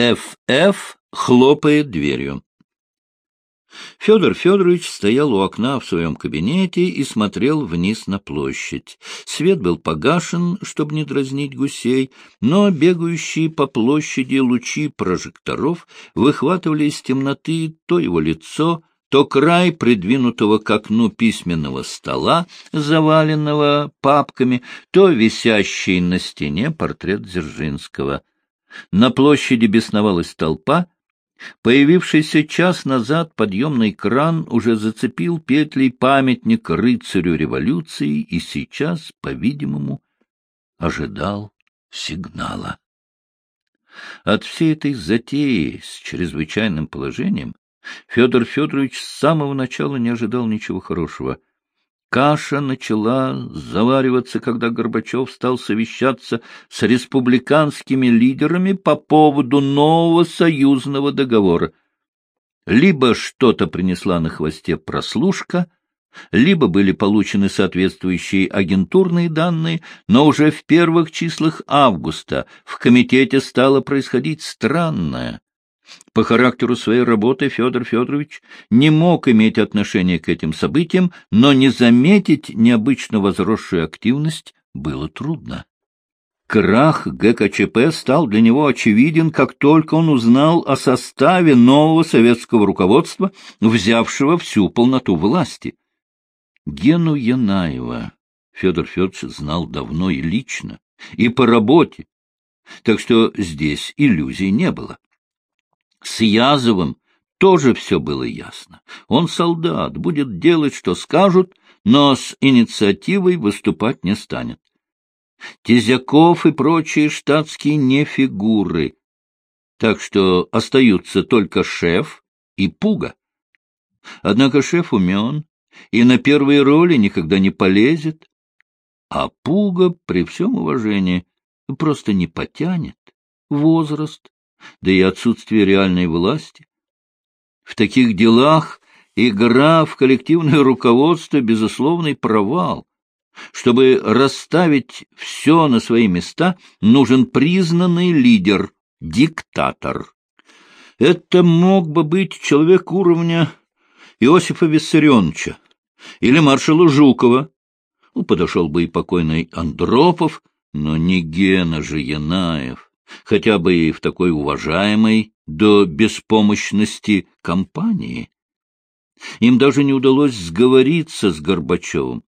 Ф.Ф. хлопает дверью. Федор Федорович стоял у окна в своем кабинете и смотрел вниз на площадь. Свет был погашен, чтобы не дразнить гусей, но бегающие по площади лучи прожекторов выхватывали из темноты то его лицо, то край придвинутого к окну письменного стола, заваленного папками, то висящий на стене портрет Дзержинского. На площади бесновалась толпа, Появившийся час назад подъемный кран уже зацепил петлей памятник рыцарю революции и сейчас, по-видимому, ожидал сигнала. От всей этой затеи с чрезвычайным положением Федор Федорович с самого начала не ожидал ничего хорошего — Каша начала завариваться, когда Горбачев стал совещаться с республиканскими лидерами по поводу нового союзного договора. Либо что-то принесла на хвосте прослушка, либо были получены соответствующие агентурные данные, но уже в первых числах августа в комитете стало происходить странное. По характеру своей работы Федор Федорович не мог иметь отношения к этим событиям, но не заметить необычно возросшую активность было трудно. Крах ГКЧП стал для него очевиден, как только он узнал о составе нового советского руководства, взявшего всю полноту власти. Гену Янаева Федор Федорович знал давно и лично, и по работе, так что здесь иллюзий не было. С Язовым тоже все было ясно. Он солдат, будет делать, что скажут, но с инициативой выступать не станет. Тезяков и прочие штатские не фигуры, так что остаются только шеф и пуга. Однако шеф умен и на первые роли никогда не полезет, а пуга, при всем уважении, просто не потянет. Возраст, да и отсутствие реальной власти. В таких делах игра в коллективное руководство — безусловный провал. Чтобы расставить все на свои места, нужен признанный лидер, диктатор. Это мог бы быть человек уровня Иосифа Виссарионовича или маршала Жукова. Ну, подошел бы и покойный Андропов, но не Гена же Янаев хотя бы и в такой уважаемой до беспомощности компании. Им даже не удалось сговориться с Горбачевым.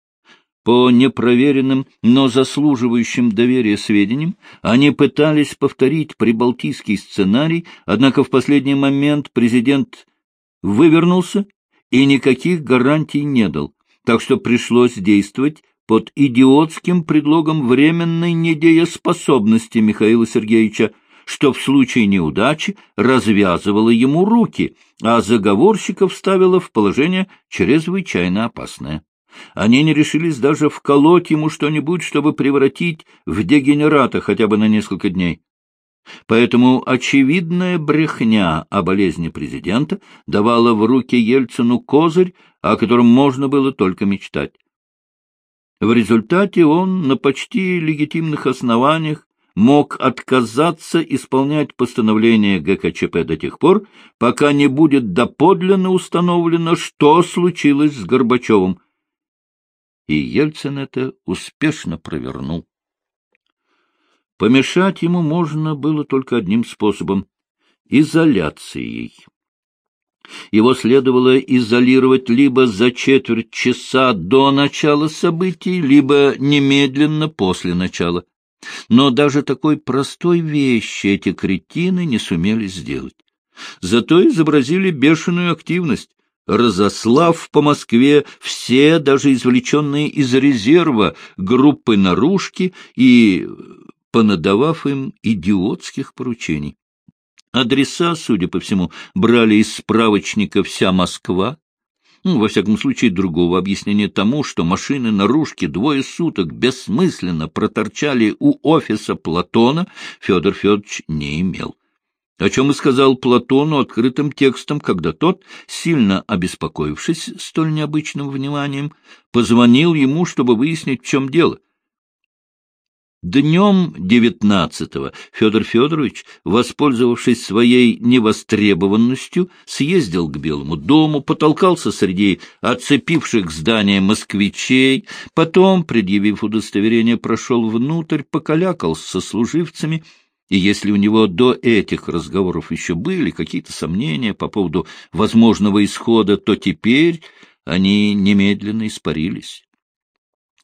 По непроверенным, но заслуживающим доверия сведениям, они пытались повторить прибалтийский сценарий, однако в последний момент президент вывернулся и никаких гарантий не дал, так что пришлось действовать под идиотским предлогом временной недееспособности Михаила Сергеевича, что в случае неудачи развязывало ему руки, а заговорщиков ставило в положение чрезвычайно опасное. Они не решились даже вколоть ему что-нибудь, чтобы превратить в дегенерата хотя бы на несколько дней. Поэтому очевидная брехня о болезни президента давала в руки Ельцину козырь, о котором можно было только мечтать. В результате он на почти легитимных основаниях мог отказаться исполнять постановление ГКЧП до тех пор, пока не будет доподлинно установлено, что случилось с Горбачевым. И Ельцин это успешно провернул. Помешать ему можно было только одним способом — изоляцией. Его следовало изолировать либо за четверть часа до начала событий, либо немедленно после начала. Но даже такой простой вещи эти кретины не сумели сделать. Зато изобразили бешеную активность, разослав по Москве все, даже извлеченные из резерва, группы наружки и понадавав им идиотских поручений. Адреса, судя по всему, брали из справочника «Вся Москва». Ну, во всяком случае, другого объяснения тому, что машины наружки двое суток бессмысленно проторчали у офиса Платона, Федор Федорович не имел. О чем и сказал Платону открытым текстом, когда тот, сильно обеспокоившись столь необычным вниманием, позвонил ему, чтобы выяснить, в чем дело — Днем девятнадцатого Федор Федорович, воспользовавшись своей невостребованностью, съездил к Белому дому, потолкался среди оцепивших здания москвичей, потом, предъявив удостоверение, прошел внутрь, покалякал со служивцами, и если у него до этих разговоров еще были какие-то сомнения по поводу возможного исхода, то теперь они немедленно испарились.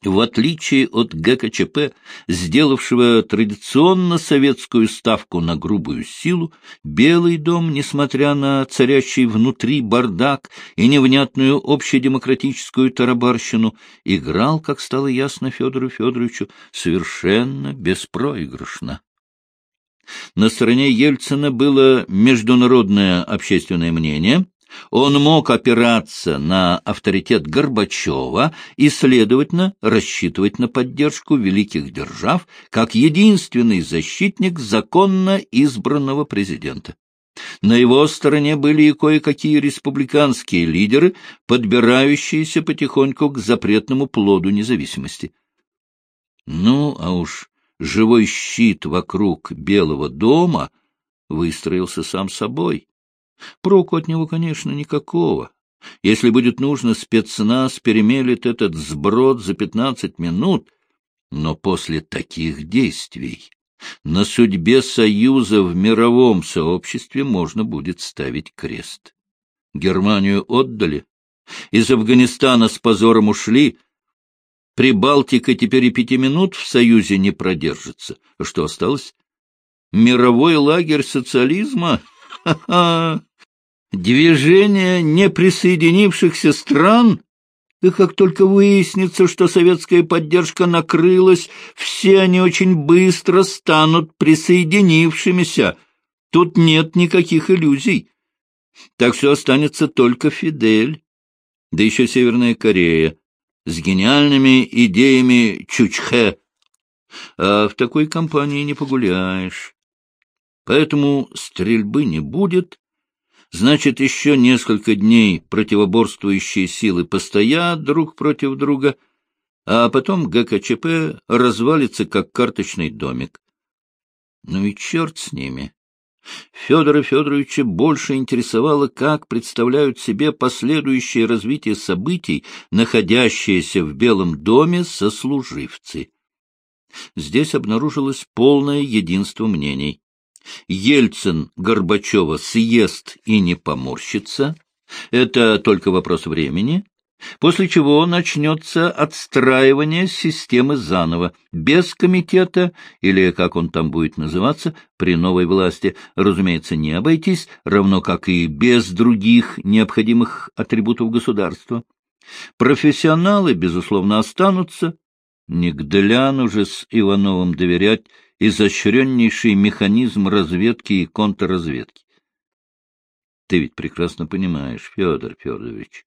В отличие от ГКЧП, сделавшего традиционно советскую ставку на грубую силу, Белый дом, несмотря на царящий внутри бардак и невнятную общедемократическую тарабарщину, играл, как стало ясно Федору Федоровичу, совершенно беспроигрышно. На стороне Ельцина было международное общественное мнение — он мог опираться на авторитет Горбачева и, следовательно, рассчитывать на поддержку великих держав как единственный защитник законно избранного президента. На его стороне были и кое-какие республиканские лидеры, подбирающиеся потихоньку к запретному плоду независимости. Ну, а уж живой щит вокруг Белого дома выстроился сам собой. Проку от него, конечно, никакого. Если будет нужно, спецназ перемелет этот сброд за пятнадцать минут, но после таких действий на судьбе Союза в мировом сообществе можно будет ставить крест. Германию отдали, из Афганистана с позором ушли, Прибалтика теперь и пяти минут в Союзе не продержится. Что осталось? Мировой лагерь социализма? Ха-ха! Движение неприсоединившихся стран? И как только выяснится, что советская поддержка накрылась, все они очень быстро станут присоединившимися. Тут нет никаких иллюзий. Так все останется только Фидель, да еще Северная Корея, с гениальными идеями Чучхе. А в такой компании не погуляешь. Поэтому стрельбы не будет, Значит, еще несколько дней противоборствующие силы постоят друг против друга, а потом ГКЧП развалится, как карточный домик. Ну и черт с ними. Федора Федоровича больше интересовало, как представляют себе последующее развитие событий, находящиеся в Белом доме сослуживцы. Здесь обнаружилось полное единство мнений. Ельцин Горбачева съест и не поморщится, это только вопрос времени, после чего начнется отстраивание системы заново, без комитета, или как он там будет называться, при новой власти, разумеется, не обойтись, равно как и без других необходимых атрибутов государства. Профессионалы, безусловно, останутся, не к Деляну же с Ивановым доверять, изощреннейший механизм разведки и контрразведки. Ты ведь прекрасно понимаешь, Федор Федорович,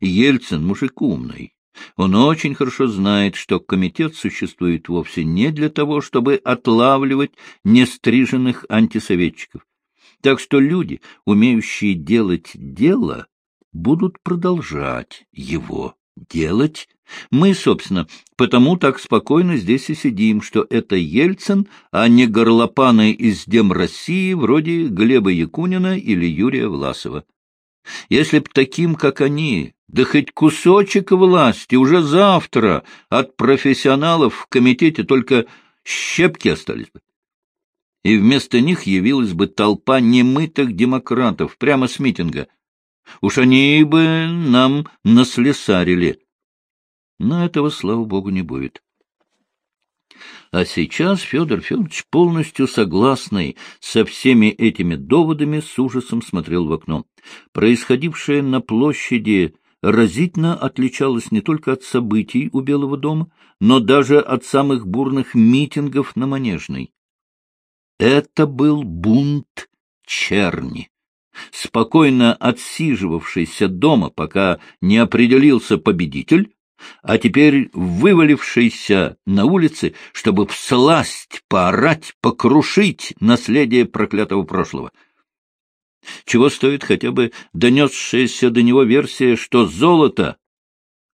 Ельцин мужик умный. Он очень хорошо знает, что комитет существует вовсе не для того, чтобы отлавливать нестриженных антисоветчиков. Так что люди, умеющие делать дело, будут продолжать его делать. Мы, собственно, потому так спокойно здесь и сидим, что это Ельцин, а не горлопаны из Дем России, вроде Глеба Якунина или Юрия Власова. Если б таким, как они, да хоть кусочек власти уже завтра от профессионалов в комитете только щепки остались бы. И вместо них явилась бы толпа немытых демократов прямо с митинга — Уж они бы нам наслесарили. Но этого, слава богу, не будет. А сейчас Федор Федорович, полностью согласный со всеми этими доводами, с ужасом смотрел в окно. Происходившее на площади разительно отличалось не только от событий у Белого дома, но даже от самых бурных митингов на Манежной. Это был бунт черни спокойно отсиживавшийся дома, пока не определился победитель, а теперь вывалившийся на улице, чтобы всласть, поорать, покрушить наследие проклятого прошлого. Чего стоит хотя бы донесшаяся до него версия, что золото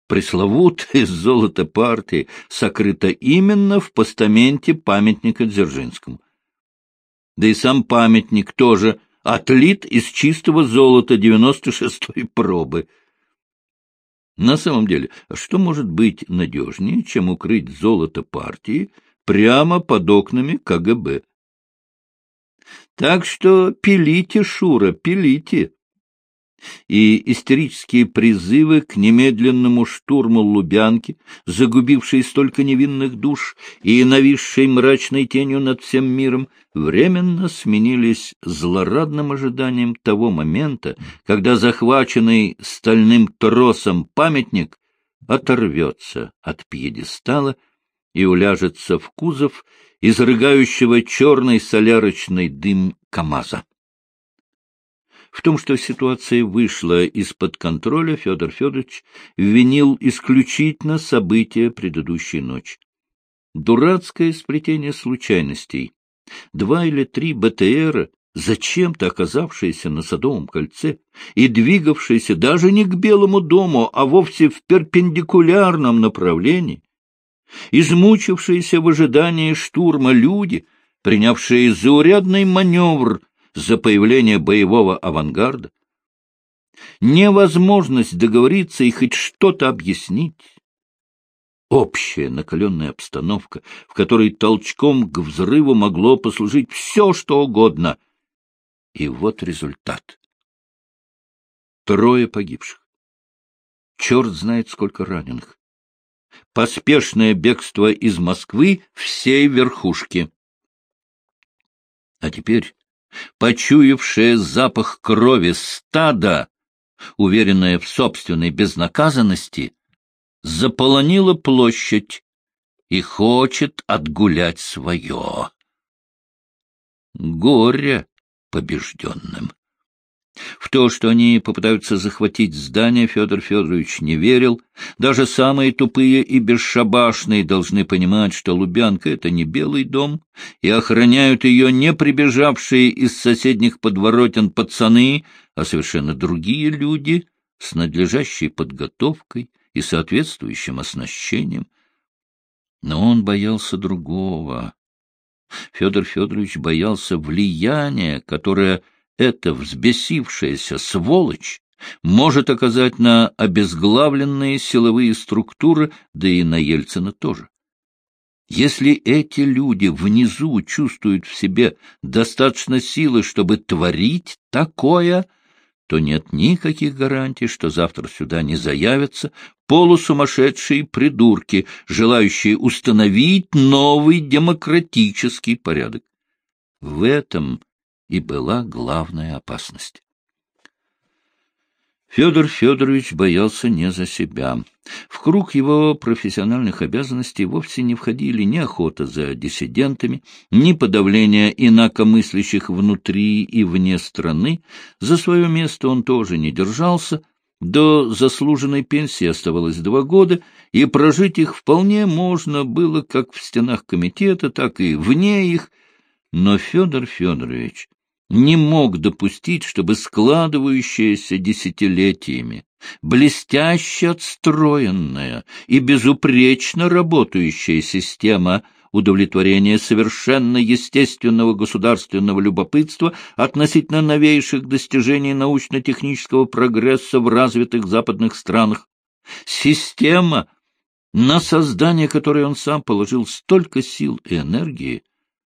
пресловутое золото партии сокрыто именно в постаменте памятника Дзержинскому. Да и сам памятник тоже отлит из чистого золота 96-й пробы. На самом деле, что может быть надежнее, чем укрыть золото партии прямо под окнами КГБ? Так что пилите, Шура, пилите и истерические призывы к немедленному штурму Лубянки, загубившей столько невинных душ и нависшей мрачной тенью над всем миром, временно сменились злорадным ожиданием того момента, когда захваченный стальным тросом памятник оторвется от пьедестала и уляжется в кузов изрыгающего черный солярочный дым КамАЗа. В том, что ситуация вышла из-под контроля, Федор Федорович винил исключительно события предыдущей ночи. Дурацкое сплетение случайностей. Два или три БТРа, зачем-то оказавшиеся на Садовом кольце и двигавшиеся даже не к Белому дому, а вовсе в перпендикулярном направлении, измучившиеся в ожидании штурма люди, принявшие заурядный маневр за появление боевого авангарда, невозможность договориться и хоть что-то объяснить, общая накаленная обстановка, в которой толчком к взрыву могло послужить все, что угодно. И вот результат. Трое погибших. Черт знает, сколько раненых. Поспешное бегство из Москвы всей верхушки. А теперь почуявшее запах крови стада, уверенное в собственной безнаказанности, заполонило площадь и хочет отгулять свое. Горе побежденным. В то, что они попытаются захватить здание, Федор Федорович не верил. Даже самые тупые и бесшабашные должны понимать, что Лубянка — это не Белый дом, и охраняют ее не прибежавшие из соседних подворотен пацаны, а совершенно другие люди с надлежащей подготовкой и соответствующим оснащением. Но он боялся другого. Федор Федорович боялся влияния, которое эта взбесившаяся сволочь может оказать на обезглавленные силовые структуры, да и на Ельцина тоже. Если эти люди внизу чувствуют в себе достаточно силы, чтобы творить такое, то нет никаких гарантий, что завтра сюда не заявятся полусумасшедшие придурки, желающие установить новый демократический порядок. В этом и была главная опасность. Федор Федорович боялся не за себя. В круг его профессиональных обязанностей вовсе не входили ни охота за диссидентами, ни подавление инакомыслящих внутри и вне страны. За свое место он тоже не держался. До заслуженной пенсии оставалось два года, и прожить их вполне можно было как в стенах комитета, так и вне их. Но Федор Федорович не мог допустить, чтобы складывающаяся десятилетиями, блестяще отстроенная и безупречно работающая система удовлетворения совершенно естественного государственного любопытства относительно новейших достижений научно-технического прогресса в развитых западных странах, система, на создание которой он сам положил столько сил и энергии,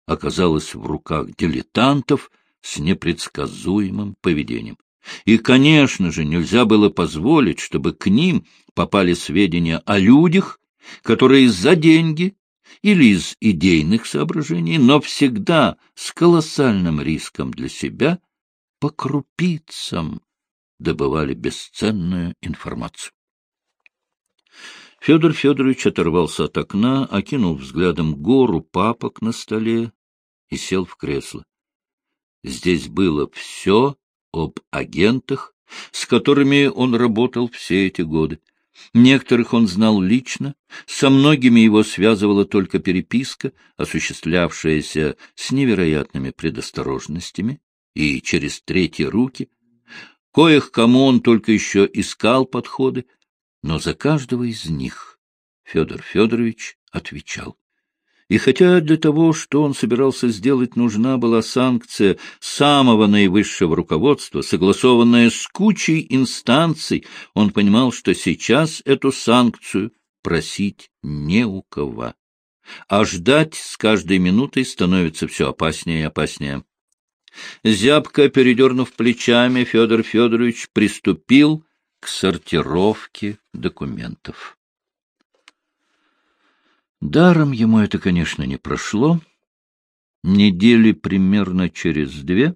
оказалась в руках дилетантов, с непредсказуемым поведением. И, конечно же, нельзя было позволить, чтобы к ним попали сведения о людях, которые за деньги или из идейных соображений, но всегда с колоссальным риском для себя по крупицам добывали бесценную информацию. Федор Федорович оторвался от окна, окинул взглядом гору папок на столе и сел в кресло. Здесь было все об агентах, с которыми он работал все эти годы. Некоторых он знал лично, со многими его связывала только переписка, осуществлявшаяся с невероятными предосторожностями и через третьи руки. Коих кому он только еще искал подходы, но за каждого из них Федор Федорович отвечал. И хотя для того, что он собирался сделать, нужна была санкция самого наивысшего руководства, согласованная с кучей инстанций, он понимал, что сейчас эту санкцию просить не у кого. А ждать с каждой минутой становится все опаснее и опаснее. Зябко передернув плечами, Федор Федорович приступил к сортировке документов. Даром ему это, конечно, не прошло. Недели примерно через две,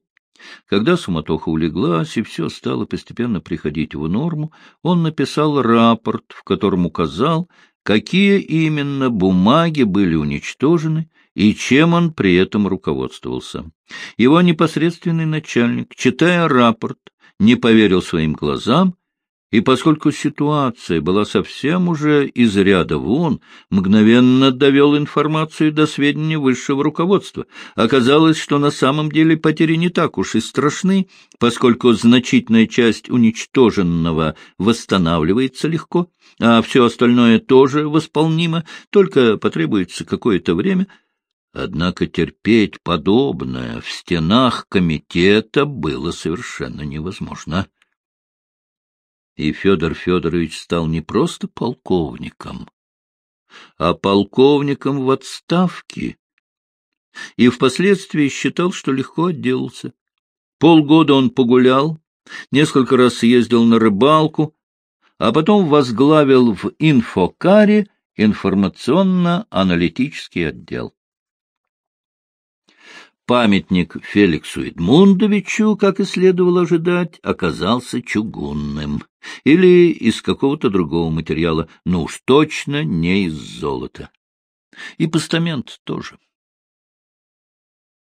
когда суматоха улеглась и все стало постепенно приходить в норму, он написал рапорт, в котором указал, какие именно бумаги были уничтожены и чем он при этом руководствовался. Его непосредственный начальник, читая рапорт, не поверил своим глазам и поскольку ситуация была совсем уже из ряда вон, мгновенно довел информацию до сведения высшего руководства. Оказалось, что на самом деле потери не так уж и страшны, поскольку значительная часть уничтоженного восстанавливается легко, а все остальное тоже восполнимо, только потребуется какое-то время — Однако терпеть подобное в стенах комитета было совершенно невозможно и Федор Федорович стал не просто полковником, а полковником в отставке, и впоследствии считал, что легко отделался. Полгода он погулял, несколько раз съездил на рыбалку, а потом возглавил в инфокаре информационно-аналитический отдел. Памятник Феликсу Эдмундовичу, как и следовало ожидать, оказался чугунным или из какого-то другого материала, но уж точно не из золота. И постамент тоже.